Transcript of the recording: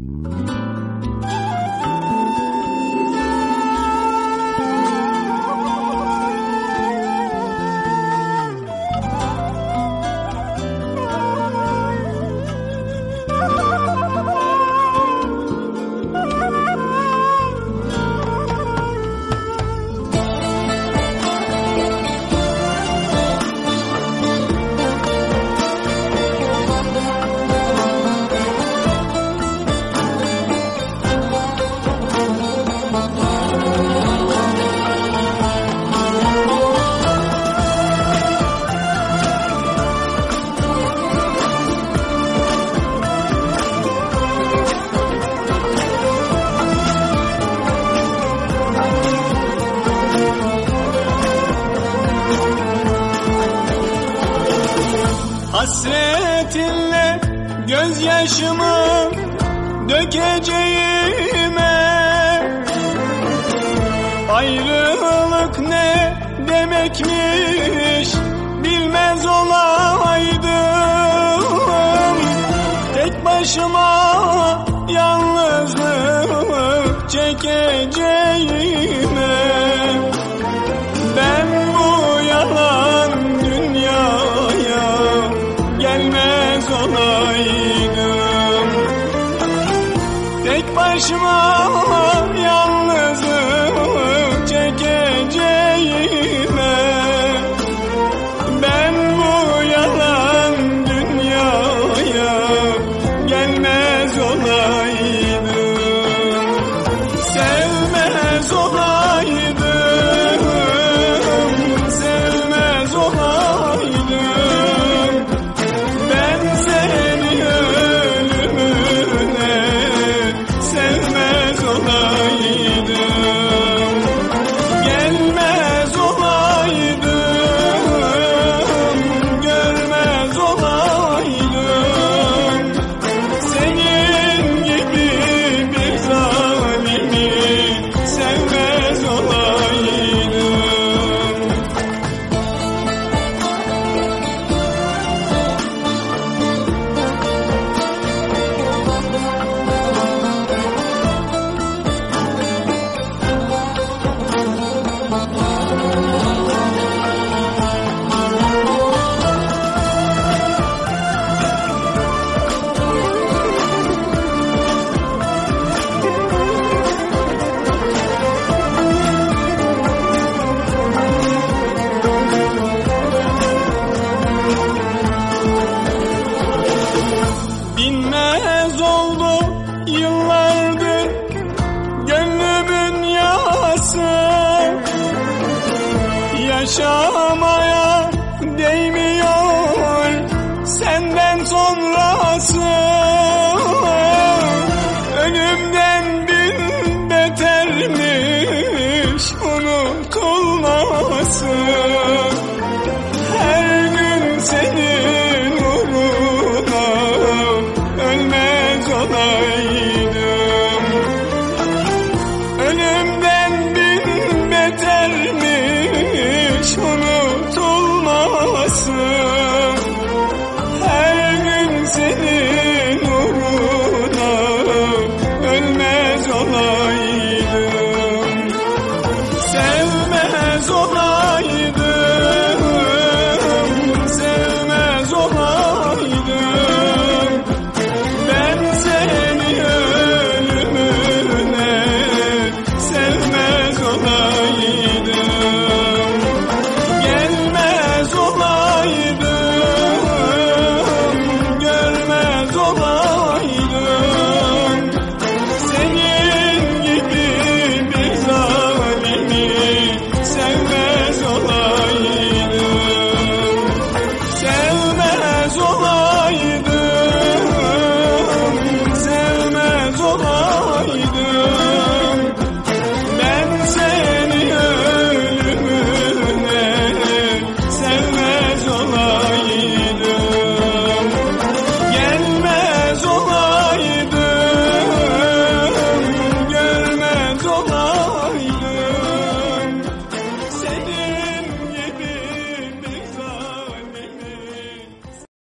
Mm-hmm. Hasretinle gözyaşımı dökeceğime Ayrılık ne demekmiş bilmez olaydım. Tek başıma yalnızlık çekeceğime Ben bu yalan Tek başıma 什么？